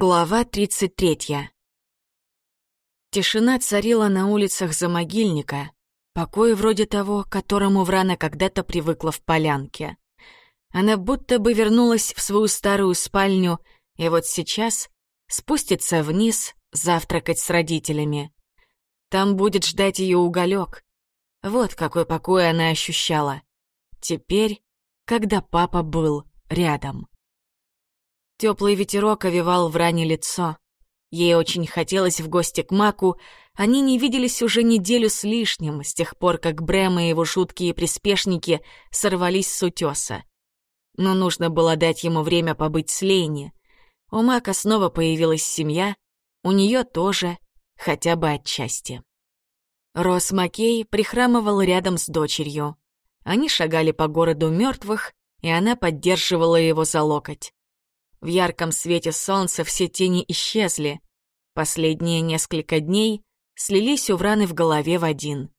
Глава 33. Тишина царила на улицах за могильника, покой вроде того, к которому Врана когда-то привыкла в полянке. Она будто бы вернулась в свою старую спальню и вот сейчас спустится вниз завтракать с родителями. Там будет ждать ее уголек. Вот какой покой она ощущала. Теперь, когда папа был рядом. Теплый ветерок овивал в ране лицо. Ей очень хотелось в гости к Маку. Они не виделись уже неделю с лишним, с тех пор, как Брэм и его жуткие приспешники сорвались с утеса. Но нужно было дать ему время побыть с Лейни. У Мака снова появилась семья, у нее тоже, хотя бы отчасти. Рос Маккей прихрамывал рядом с дочерью. Они шагали по городу мертвых, и она поддерживала его за локоть. В ярком свете солнца все тени исчезли. Последние несколько дней слились у Враны в голове в один.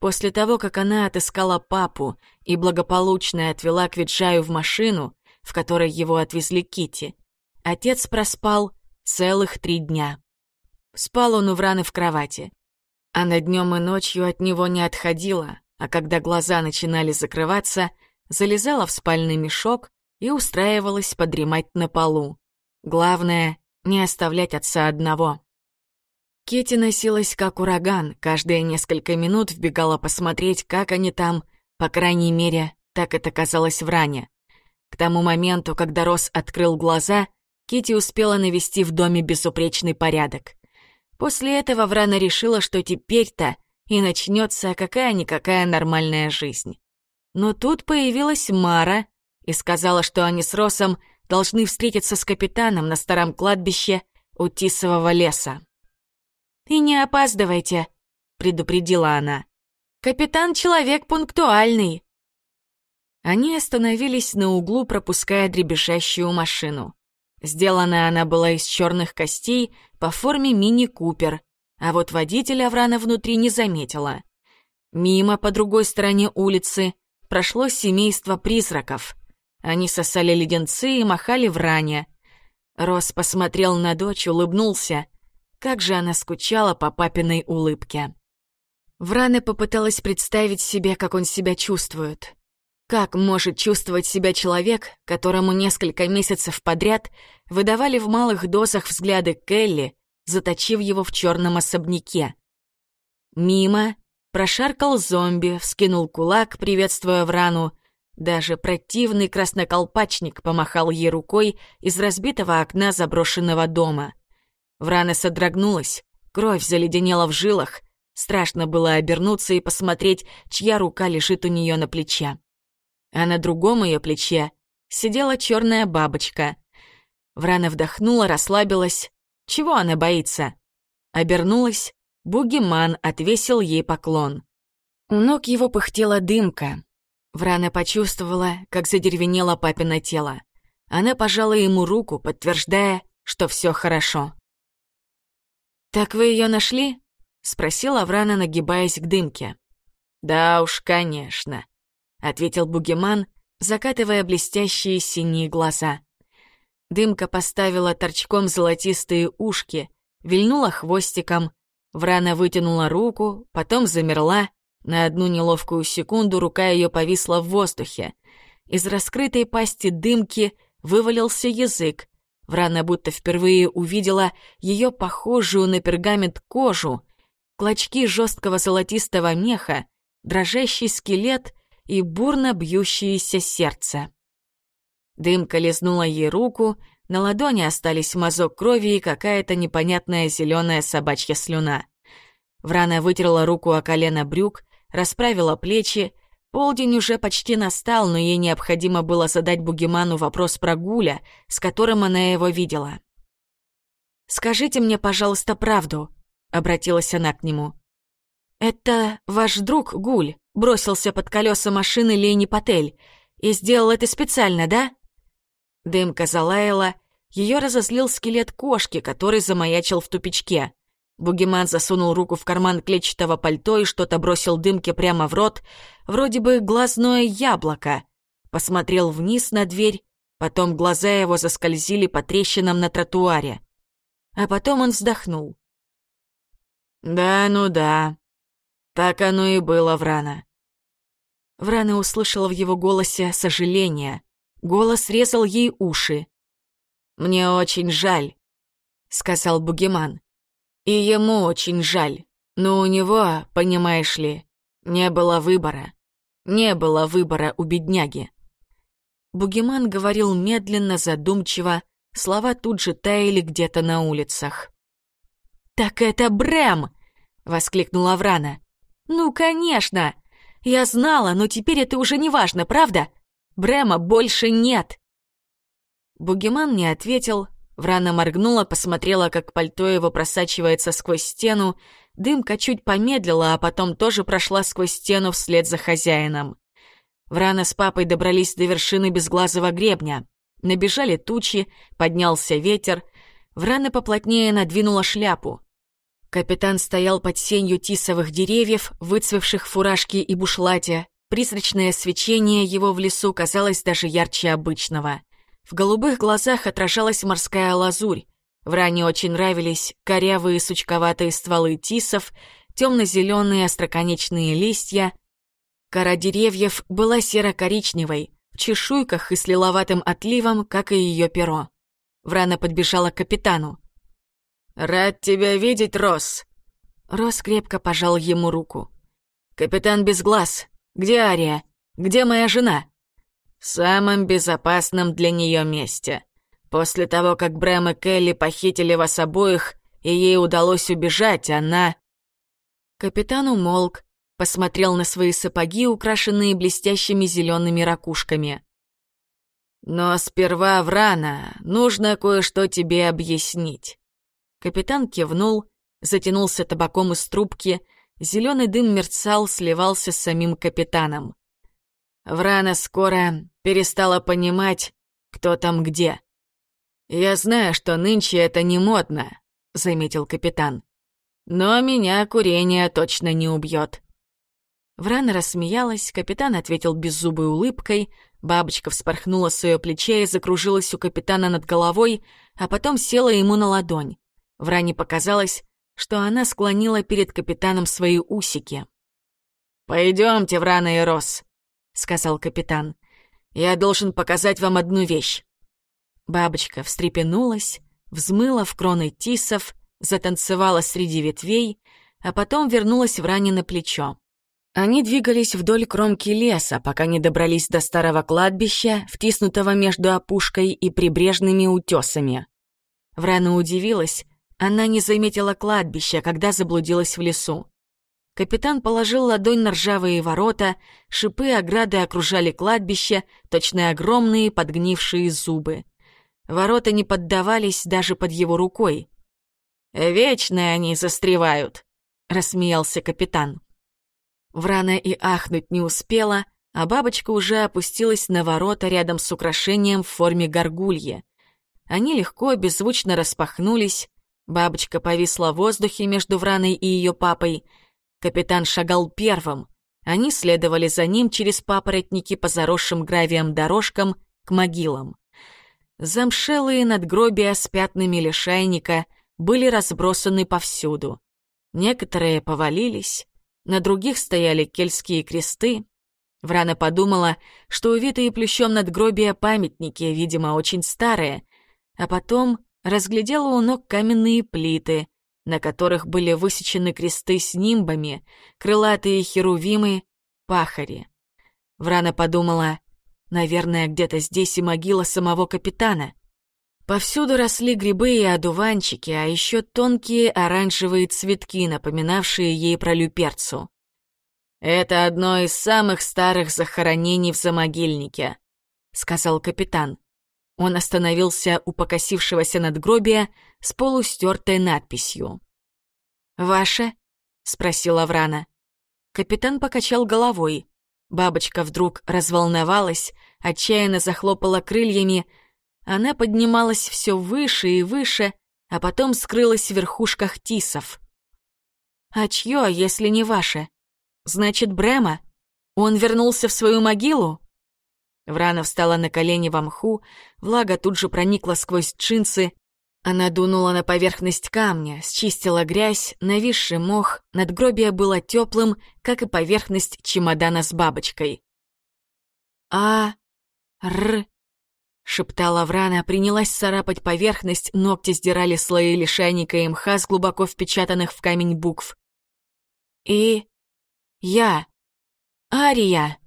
После того, как она отыскала папу и благополучно отвела к Виджаю в машину, в которой его отвезли Кити, отец проспал целых три дня. Спал он у Враны в кровати. Она днем и ночью от него не отходила, а когда глаза начинали закрываться, залезала в спальный мешок и устраивалась подремать на полу. Главное — не оставлять отца одного. Кетти носилась как ураган, каждые несколько минут вбегала посмотреть, как они там, по крайней мере, так это казалось в ране. К тому моменту, когда Рос открыл глаза, Кити успела навести в доме безупречный порядок. После этого Врана решила, что теперь-то и начнется какая-никакая нормальная жизнь. Но тут появилась Мара и сказала, что они с Росом должны встретиться с капитаном на старом кладбище у Тисового леса. «И не опаздывайте», — предупредила она. «Капитан — человек пунктуальный». Они остановились на углу, пропуская дребезжащую машину. Сделана она была из черных костей по форме мини-купер, а вот водителя Аврана внутри не заметила. Мимо, по другой стороне улицы, прошло семейство призраков. Они сосали леденцы и махали в ране. Рос посмотрел на дочь, улыбнулся. Как же она скучала по папиной улыбке. Врана попыталась представить себе, как он себя чувствует. Как может чувствовать себя человек, которому несколько месяцев подряд выдавали в малых дозах взгляды Келли, заточив его в черном особняке? Мимо прошаркал зомби, вскинул кулак, приветствуя Врану, даже противный красноколпачник помахал ей рукой из разбитого окна заброшенного дома. Врана содрогнулась, кровь заледенела в жилах. Страшно было обернуться и посмотреть, чья рука лежит у нее на плече. А на другом ее плече сидела черная бабочка. Врана вдохнула, расслабилась. Чего она боится? Обернулась. Бугиман отвесил ей поклон. У ног его пыхтела дымка, Врана почувствовала, как задеревенело папино тело. Она пожала ему руку, подтверждая, что все хорошо. «Так вы ее нашли?» — спросила Врана, нагибаясь к дымке. «Да уж, конечно», — ответил Бугеман, закатывая блестящие синие глаза. Дымка поставила торчком золотистые ушки, вильнула хвостиком, Врана вытянула руку, потом замерла, на одну неловкую секунду рука ее повисла в воздухе. Из раскрытой пасти дымки вывалился язык. Врана будто впервые увидела ее похожую на пергамент кожу, клочки жесткого золотистого меха, дрожащий скелет и бурно бьющееся сердце. Дымка лизнула ей руку, на ладони остались мазок крови и какая-то непонятная зеленая собачья слюна. Врана вытерла руку о колено брюк, расправила плечи. Полдень уже почти настал, но ей необходимо было задать Бугиману вопрос про Гуля, с которым она его видела. «Скажите мне, пожалуйста, правду», — обратилась она к нему. «Это ваш друг Гуль бросился под колеса машины Лени Патель и сделал это специально, да?» Дымка залаяла, ее разозлил скелет кошки, который замаячил в тупичке. Бугиман засунул руку в карман клетчатого пальто и что-то бросил дымке прямо в рот, вроде бы глазное яблоко. Посмотрел вниз на дверь, потом глаза его заскользили по трещинам на тротуаре. а потом он вздохнул. «Да, ну да. Так оно и было, Врана». Врана услышала в его голосе сожаление. Голос резал ей уши. «Мне очень жаль», — сказал Бугеман. «И ему очень жаль. Но у него, понимаешь ли, не было выбора. Не было выбора у бедняги». Бугеман говорил медленно, задумчиво, слова тут же таяли где-то на улицах. «Так это Брэм!» — воскликнула Врана. «Ну, конечно! Я знала, но теперь это уже не важно, правда? Брэма больше нет!» Бугеман не ответил. Врана моргнула, посмотрела, как пальто его просачивается сквозь стену. Дымка чуть помедлила, а потом тоже прошла сквозь стену вслед за хозяином. Врана с папой добрались до вершины безглазого гребня. Набежали тучи, поднялся ветер. Врана поплотнее надвинула шляпу. Капитан стоял под сенью тисовых деревьев, выцвевших фуражки и бушлате. Призрачное свечение его в лесу казалось даже ярче обычного. В голубых глазах отражалась морская лазурь. Вране очень нравились корявые сучковатые стволы тисов, темно-зеленые остроконечные листья. Кора деревьев была серо-коричневой, в чешуйках и с лиловатым отливом, как и ее перо. Врана подбежала к капитану. «Рад тебя видеть, Рос!» Рос крепко пожал ему руку. «Капитан без глаз, где Ария? Где моя жена?» «В самом безопасном для нее месте. После того, как Брэм и Келли похитили вас обоих, и ей удалось убежать, она...» Капитан умолк, посмотрел на свои сапоги, украшенные блестящими зелеными ракушками. «Но сперва, Врана, нужно кое-что тебе объяснить». Капитан кивнул, затянулся табаком из трубки, зеленый дым мерцал, сливался с самим капитаном. Врана скоро перестала понимать, кто там где. «Я знаю, что нынче это не модно», — заметил капитан. «Но меня курение точно не убьет. Врана рассмеялась, капитан ответил беззубой улыбкой, бабочка вспорхнула с ее плеча и закружилась у капитана над головой, а потом села ему на ладонь. Вране показалось, что она склонила перед капитаном свои усики. «Пойдемте, Врана и Рос», — сказал капитан. «Я должен показать вам одну вещь». Бабочка встрепенулась, взмыла в кроны тисов, затанцевала среди ветвей, а потом вернулась в ране на плечо. Они двигались вдоль кромки леса, пока не добрались до старого кладбища, втиснутого между опушкой и прибрежными утесами. Врана удивилась, она не заметила кладбища, когда заблудилась в лесу. Капитан положил ладонь на ржавые ворота, шипы ограды окружали кладбище, точно огромные подгнившие зубы. Ворота не поддавались даже под его рукой. «Вечно они застревают», — рассмеялся капитан. Врана и ахнуть не успела, а бабочка уже опустилась на ворота рядом с украшением в форме горгульи. Они легко, беззвучно распахнулись. Бабочка повисла в воздухе между Враной и ее папой. Капитан шагал первым. Они следовали за ним через папоротники по заросшим гравием дорожкам к могилам. Замшелые надгробия с пятнами лишайника были разбросаны повсюду. Некоторые повалились, на других стояли кельтские кресты. Врана подумала, что увитые плющом надгробия памятники, видимо, очень старые, а потом разглядела у ног каменные плиты, на которых были высечены кресты с нимбами, крылатые херувимы, пахари. Врана подумала, наверное, где-то здесь и могила самого капитана. Повсюду росли грибы и одуванчики, а еще тонкие оранжевые цветки, напоминавшие ей про люперцу. «Это одно из самых старых захоронений в замогильнике», — сказал капитан. Он остановился у покосившегося надгробия с полустертой надписью. «Ваше?» — спросила Врана. Капитан покачал головой. Бабочка вдруг разволновалась, отчаянно захлопала крыльями, она поднималась все выше и выше, а потом скрылась в верхушках тисов. «А чье, если не ваше? Значит, Брема? Он вернулся в свою могилу?» Врана встала на колени в мху, влага тут же проникла сквозь джинсы. Она дунула на поверхность камня, счистила грязь, нависший мох, надгробие было теплым, как и поверхность чемодана с бабочкой. «А... Р...» — шептала Врана, принялась царапать поверхность, ногти сдирали слои лишайника и мха с глубоко впечатанных в камень букв. «И... я... Ария!»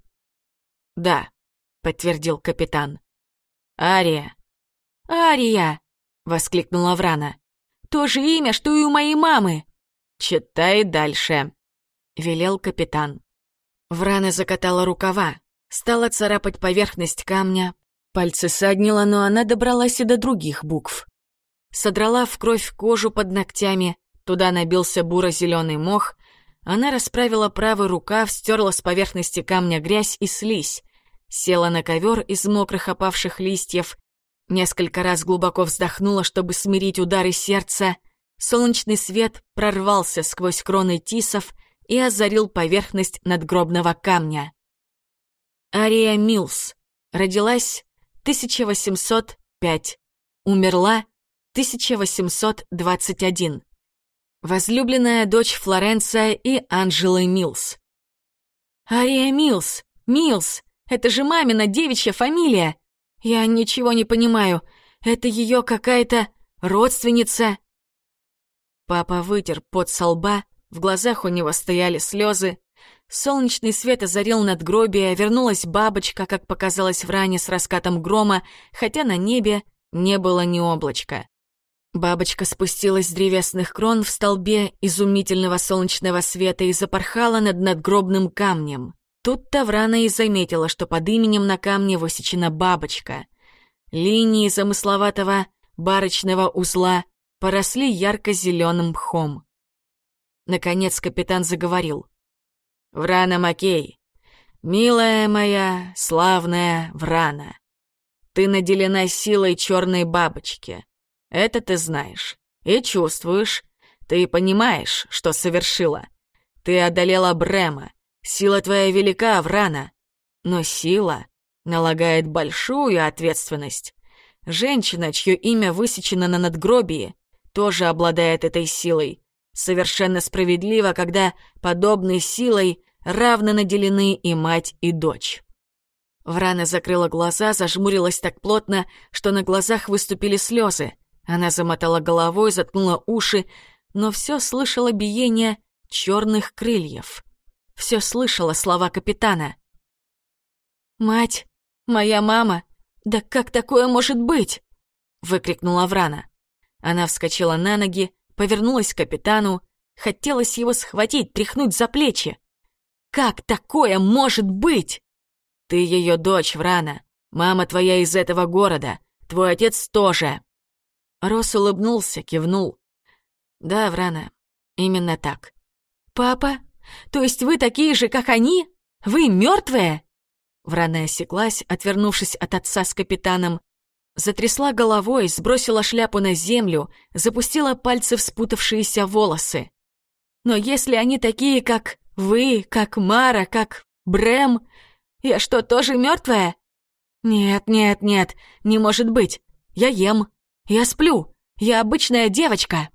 «Да», — подтвердил капитан. «Ария». «Ария!» — воскликнула Врана. «То же имя, что и у моей мамы!» «Читай дальше», — велел капитан. Врана закатала рукава, стала царапать поверхность камня, пальцы саднила, но она добралась и до других букв. Содрала в кровь кожу под ногтями, туда набился буро-зеленый мох, она расправила правый рукав, стерла с поверхности камня грязь и слизь, села на ковер из мокрых опавших листьев, Несколько раз глубоко вздохнула, чтобы смирить удары сердца. Солнечный свет прорвался сквозь кроны тисов и озарил поверхность надгробного камня. Ария Милс родилась 1805, умерла 1821. Возлюбленная дочь Флоренция и Анжелы Милс. «Ария Милс! Милс! Это же мамина девичья фамилия! Я ничего не понимаю. Это ее какая-то родственница. Папа вытер пот со лба, в глазах у него стояли слезы. Солнечный свет озарил надгробие, вернулась бабочка, как показалось в ране с раскатом грома, хотя на небе не было ни облачка. Бабочка спустилась с древесных крон в столбе изумительного солнечного света и запорхала над надгробным камнем. Тут Таврана и заметила, что под именем на камне высечена бабочка. Линии замысловатого барочного узла поросли ярко-зеленым мхом. Наконец капитан заговорил. «Врана Макей, милая моя, славная Врана, ты наделена силой черной бабочки. Это ты знаешь и чувствуешь, ты понимаешь, что совершила. Ты одолела Брема, Сила твоя велика, Врана, но сила налагает большую ответственность. Женщина, чье имя высечено на надгробии, тоже обладает этой силой. Совершенно справедливо, когда подобной силой равно наделены и мать, и дочь. Врана закрыла глаза, зажмурилась так плотно, что на глазах выступили слезы. Она замотала головой, заткнула уши, но все слышала биение черных крыльев все слышала слова капитана. «Мать! Моя мама! Да как такое может быть?» — выкрикнула Врана. Она вскочила на ноги, повернулась к капитану, хотелось его схватить, тряхнуть за плечи. «Как такое может быть?» «Ты ее дочь, Врана. Мама твоя из этого города. Твой отец тоже». Рос улыбнулся, кивнул. «Да, Врана, именно так». «Папа?» То есть вы такие же, как они? Вы мертвые?» Врана осеклась, отвернувшись от отца с капитаном, затрясла головой, сбросила шляпу на землю, запустила пальцы в спутавшиеся волосы. «Но если они такие, как вы, как Мара, как Брэм, я что, тоже мертвая?» «Нет, нет, нет, не может быть. Я ем, я сплю, я обычная девочка».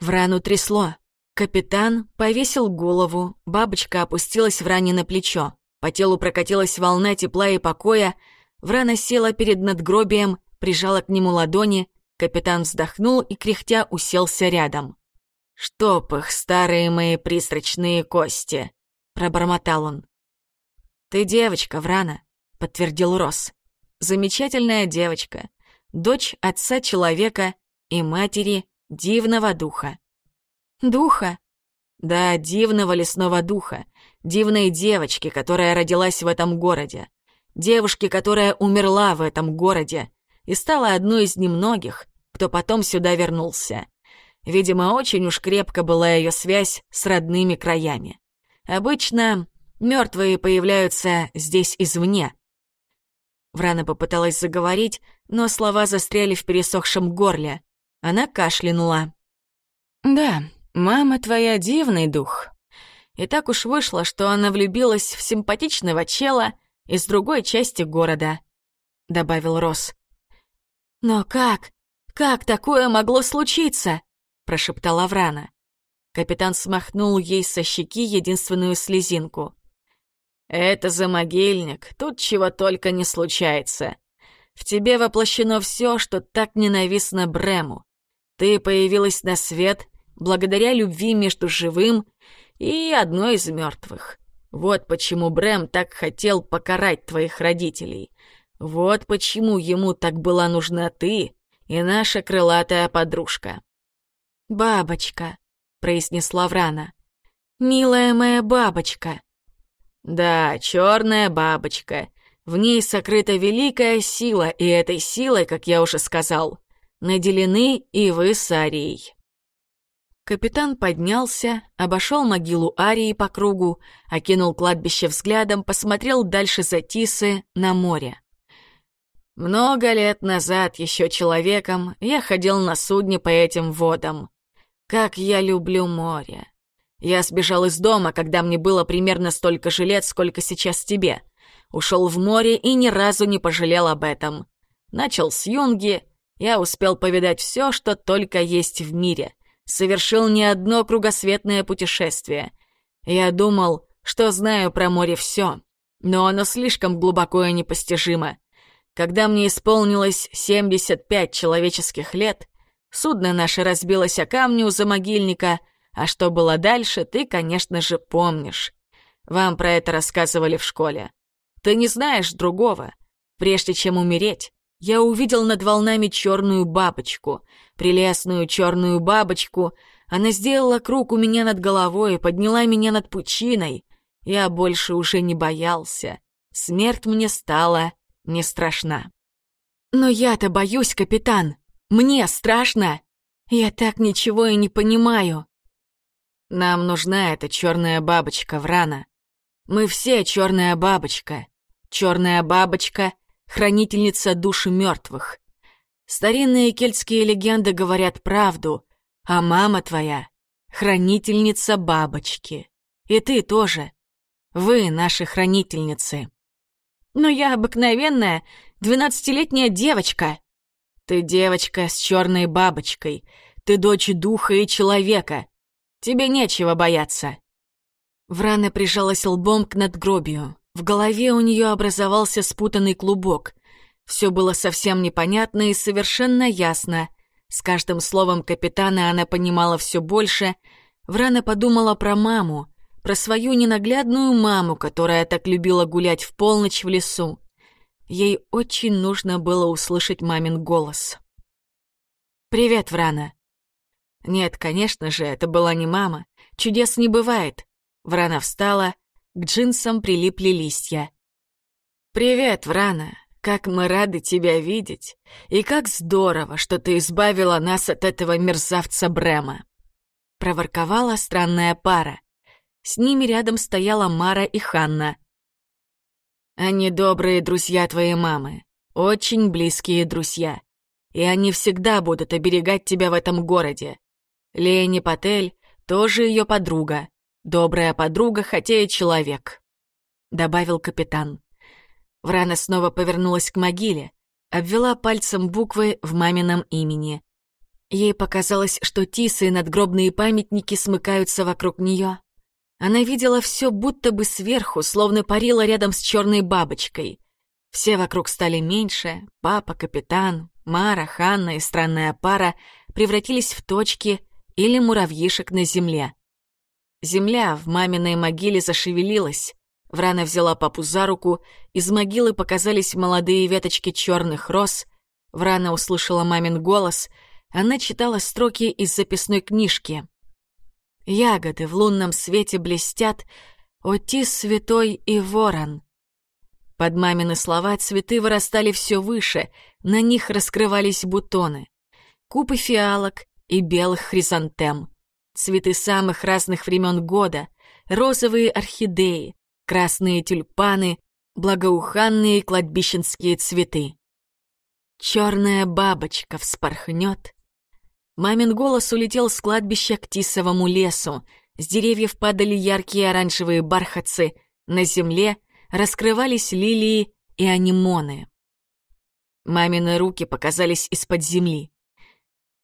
Врану трясло. Капитан повесил голову, бабочка опустилась в ране на плечо. По телу прокатилась волна тепла и покоя. Врана села перед надгробием, прижала к нему ладони. Капитан вздохнул и, кряхтя, уселся рядом. «Чтоб их, старые мои призрачные кости!» — пробормотал он. «Ты девочка, Врана», — подтвердил Рос. «Замечательная девочка, дочь отца человека и матери дивного духа. Духа? Да, дивного лесного духа. Дивной девочки, которая родилась в этом городе. Девушки, которая умерла в этом городе и стала одной из немногих, кто потом сюда вернулся. Видимо, очень уж крепко была ее связь с родными краями. Обычно мертвые появляются здесь извне. Врана попыталась заговорить, но слова застряли в пересохшем горле. Она кашлянула. «Да, «Мама твоя дивный дух». И так уж вышло, что она влюбилась в симпатичного чела из другой части города, — добавил Рос. «Но как? Как такое могло случиться?» — прошептала Врана. Капитан смахнул ей со щеки единственную слезинку. «Это за могильник, тут чего только не случается. В тебе воплощено все, что так ненавистно Брему. Ты появилась на свет благодаря любви между живым и одной из мертвых. Вот почему Брэм так хотел покарать твоих родителей. Вот почему ему так была нужна ты и наша крылатая подружка. «Бабочка», — произнесла Врана. «Милая моя бабочка». «Да, черная бабочка. В ней сокрыта великая сила, и этой силой, как я уже сказал, наделены и вы с Арией». Капитан поднялся, обошел могилу Арии по кругу, окинул кладбище взглядом, посмотрел дальше за Тисы на море. Много лет назад, еще человеком, я ходил на судне по этим водам. Как я люблю море. Я сбежал из дома, когда мне было примерно столько же лет, сколько сейчас тебе. Ушел в море и ни разу не пожалел об этом. Начал с юнги, я успел повидать все, что только есть в мире — совершил не одно кругосветное путешествие. Я думал, что знаю про море все, но оно слишком глубоко и непостижимо. Когда мне исполнилось 75 человеческих лет, судно наше разбилось о камни у замогильника, а что было дальше, ты, конечно же, помнишь. Вам про это рассказывали в школе. Ты не знаешь другого. Прежде чем умереть, я увидел над волнами черную бабочку, прелестную черную бабочку. Она сделала круг у меня над головой подняла меня над пучиной. Я больше уже не боялся. Смерть мне стала не страшна. Но я-то боюсь, капитан. Мне страшно. Я так ничего и не понимаю. Нам нужна эта черная бабочка, Врана. Мы все черная бабочка. Черная бабочка — хранительница душ мертвых. Старинные кельтские легенды говорят правду, а мама твоя — хранительница бабочки. И ты тоже. Вы наши хранительницы. Но я обыкновенная двенадцатилетняя девочка. Ты девочка с черной бабочкой. Ты дочь духа и человека. Тебе нечего бояться. Врана прижалась лбом к надгробию. В голове у нее образовался спутанный клубок. Все было совсем непонятно и совершенно ясно. С каждым словом капитана она понимала все больше. Врана подумала про маму, про свою ненаглядную маму, которая так любила гулять в полночь в лесу. Ей очень нужно было услышать мамин голос. «Привет, Врана». Нет, конечно же, это была не мама. Чудес не бывает. Врана встала, к джинсам прилипли листья. «Привет, Врана. Как мы рады тебя видеть. И как здорово, что ты избавила нас от этого мерзавца Брема!» Проворковала странная пара. С ними рядом стояла Мара и Ханна. «Они добрые друзья твоей мамы. Очень близкие друзья. И они всегда будут оберегать тебя в этом городе. Лени Патель тоже ее подруга. Добрая подруга, хотя и человек», — добавил капитан. Врана снова повернулась к могиле, обвела пальцем буквы в мамином имени. Ей показалось, что тисы и надгробные памятники смыкаются вокруг нее. Она видела все будто бы сверху, словно парила рядом с черной бабочкой. Все вокруг стали меньше, папа, капитан, Мара, Ханна и странная пара превратились в точки или муравьишек на земле. Земля в маминой могиле зашевелилась. Врана взяла папу за руку, из могилы показались молодые веточки черных роз. Врана услышала мамин голос, она читала строки из записной книжки. «Ягоды в лунном свете блестят, Отис святой и ворон». Под мамины слова цветы вырастали все выше, на них раскрывались бутоны. Купы фиалок и белых хризантем цветы самых разных времен года, розовые орхидеи, красные тюльпаны, благоуханные кладбищенские цветы. Черная бабочка вспорхнет. Мамин голос улетел с кладбища к тисовому лесу. С деревьев падали яркие оранжевые бархатцы. На земле раскрывались лилии и анимоны. Мамины руки показались из-под земли.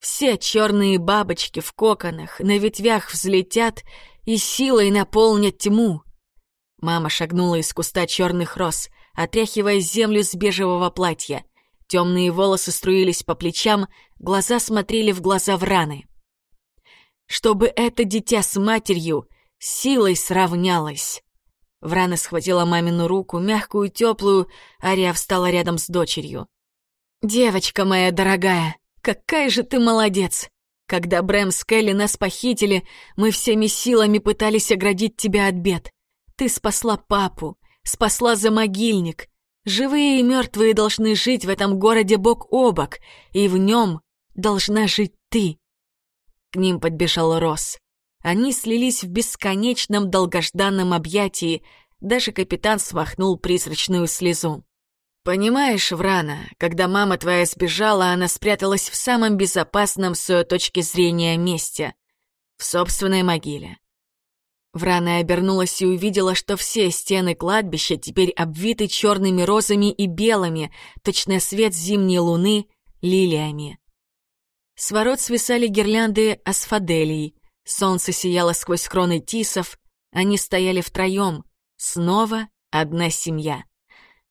Все черные бабочки в коконах на ветвях взлетят и силой наполнят тьму. Мама шагнула из куста черных роз, отряхивая землю с бежевого платья. Темные волосы струились по плечам, глаза смотрели в глаза в раны. Чтобы это дитя с матерью силой сравнялось. Врана схватила мамину руку, мягкую, теплую, Ария встала рядом с дочерью. «Девочка моя дорогая, какая же ты молодец! Когда Брэм с Келли нас похитили, мы всеми силами пытались оградить тебя от бед. Ты спасла папу, спасла за могильник. Живые и мертвые должны жить в этом городе бок о бок, и в нем должна жить ты. К ним подбежал Росс. Они слились в бесконечном долгожданном объятии, даже капитан смахнул призрачную слезу. «Понимаешь, Врана, когда мама твоя сбежала, она спряталась в самом безопасном с ее точки зрения месте — в собственной могиле. Врана обернулась и увидела, что все стены кладбища теперь обвиты черными розами и белыми, точно свет зимней луны, лилиями. С ворот свисали гирлянды асфаделий, солнце сияло сквозь кроны тисов, они стояли втроем, снова одна семья.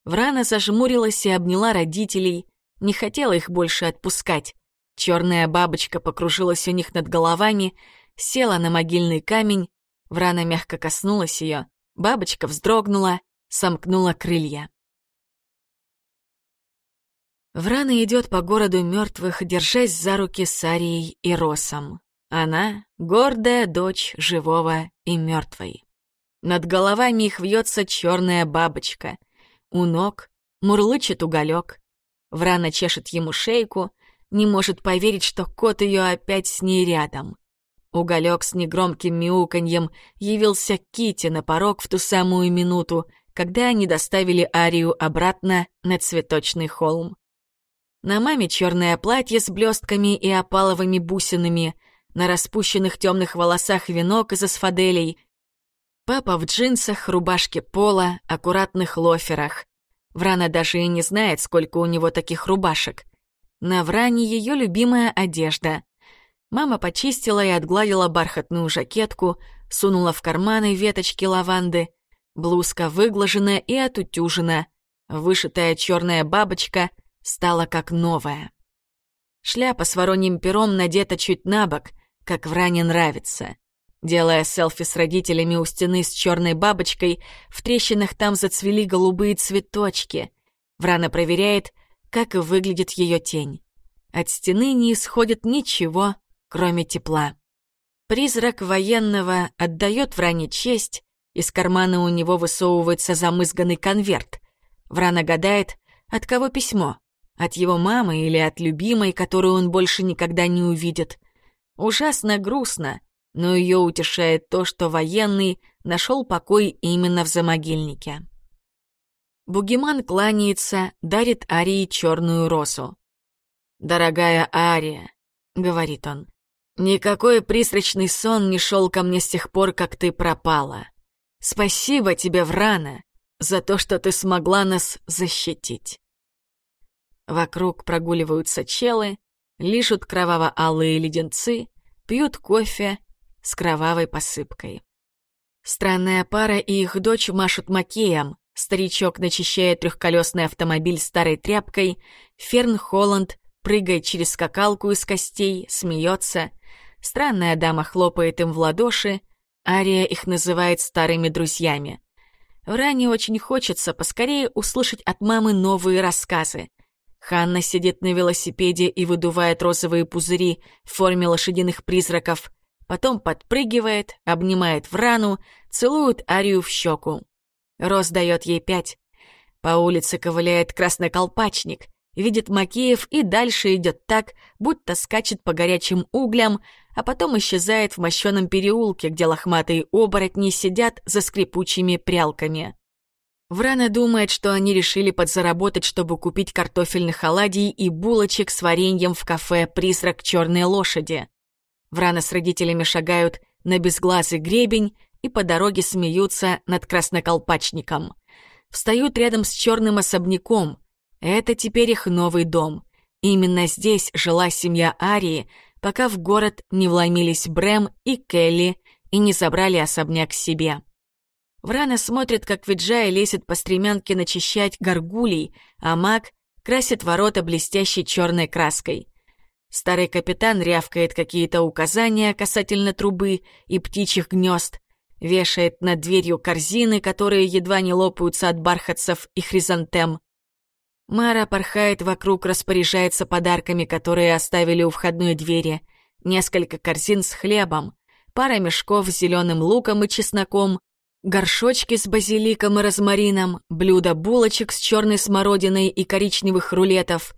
Врана зажмурилась и обняла родителей, не хотела их больше отпускать. Черная бабочка покружилась у них над головами, села на могильный камень Врана мягко коснулась ее, бабочка вздрогнула, сомкнула крылья. Врана идет по городу мертвых, держась за руки с Арией и Росом. Она — гордая дочь живого и мертвой. Над головами их вьется черная бабочка. У ног мурлычет уголек. Врана чешет ему шейку, не может поверить, что кот ее опять с ней рядом. Уголек с негромким мяуканьем явился Кити на порог в ту самую минуту, когда они доставили Арию обратно на цветочный холм. На маме черное платье с блестками и опаловыми бусинами, на распущенных темных волосах венок из асфаделей. Папа в джинсах, рубашке пола, аккуратных лоферах. Врана даже и не знает, сколько у него таких рубашек. На Вране ее любимая одежда. Мама почистила и отгладила бархатную жакетку, сунула в карманы веточки лаванды. Блузка выглажена и отутюжена. Вышитая черная бабочка стала как новая. Шляпа с вороньим пером надета чуть на бок, как в ране нравится. Делая селфи с родителями у стены с черной бабочкой, в трещинах там зацвели голубые цветочки. Врана проверяет, как выглядит ее тень. От стены не исходит ничего, кроме тепла. Призрак военного отдает Вране честь, из кармана у него высовывается замызганный конверт. Врана гадает, от кого письмо, от его мамы или от любимой, которую он больше никогда не увидит. Ужасно грустно, но ее утешает то, что военный нашел покой именно в замогильнике. Бугиман кланяется, дарит Арии черную росу. «Дорогая Ария», — говорит он, Никакой призрачный сон не шел ко мне с тех пор, как ты пропала. Спасибо тебе, Врана, за то, что ты смогла нас защитить. Вокруг прогуливаются челы, лишут кроваво-алые леденцы, пьют кофе с кровавой посыпкой. Странная пара и их дочь машут макеем, старичок начищает трехколесный автомобиль старой тряпкой, Ферн Холланд прыгает через скакалку из костей, смеется — Странная дама хлопает им в ладоши, Ария их называет старыми друзьями. Вране очень хочется поскорее услышать от мамы новые рассказы. Ханна сидит на велосипеде и выдувает розовые пузыри в форме лошадиных призраков, потом подпрыгивает, обнимает Врану, целует Арию в щеку. Рос дает ей пять. По улице ковыляет красноколпачник, видит Макеев и дальше идет так, будто скачет по горячим углям, а потом исчезает в мощеном переулке, где лохматые оборотни сидят за скрипучими прялками. Врана думает, что они решили подзаработать, чтобы купить картофельных оладий и булочек с вареньем в кафе «Призрак черной лошади». Врана с родителями шагают на безглазый гребень и по дороге смеются над красноколпачником. Встают рядом с черным особняком. Это теперь их новый дом. Именно здесь жила семья Арии, пока в город не вломились Брэм и Келли и не забрали особняк себе. Врана смотрит, как Виджая лезет по стремянке начищать горгулей, а маг красит ворота блестящей черной краской. Старый капитан рявкает какие-то указания касательно трубы и птичьих гнезд, вешает над дверью корзины, которые едва не лопаются от бархатцев и хризантем. Мара порхает вокруг, распоряжается подарками, которые оставили у входной двери. Несколько корзин с хлебом, пара мешков с зеленым луком и чесноком, горшочки с базиликом и розмарином, блюдо булочек с черной смородиной и коричневых рулетов,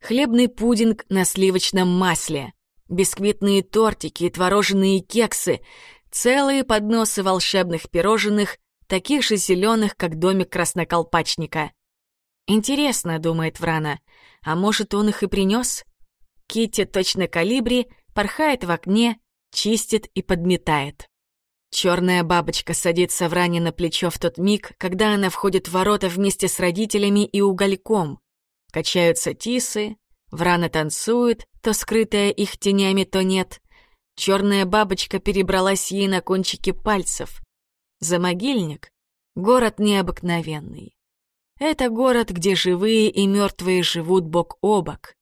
хлебный пудинг на сливочном масле, бисквитные тортики и творожные кексы, целые подносы волшебных пирожных, таких же зеленых, как домик красноколпачника. Интересно, думает Врана, а может, он их и принес? Китти точно калибри порхает в окне, чистит и подметает. Черная бабочка садится Вране на плечо в тот миг, когда она входит в ворота вместе с родителями и угольком. Качаются тисы, Врана танцует, то скрытая их тенями, то нет. Черная бабочка перебралась ей на кончики пальцев. За могильник — город необыкновенный. Это город, где живые и мертвые живут бок о бок.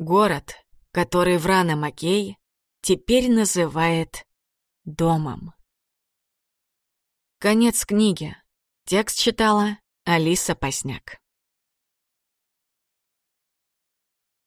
Город, который Врана Макей теперь называет домом. Конец книги. Текст читала Алиса Посняк.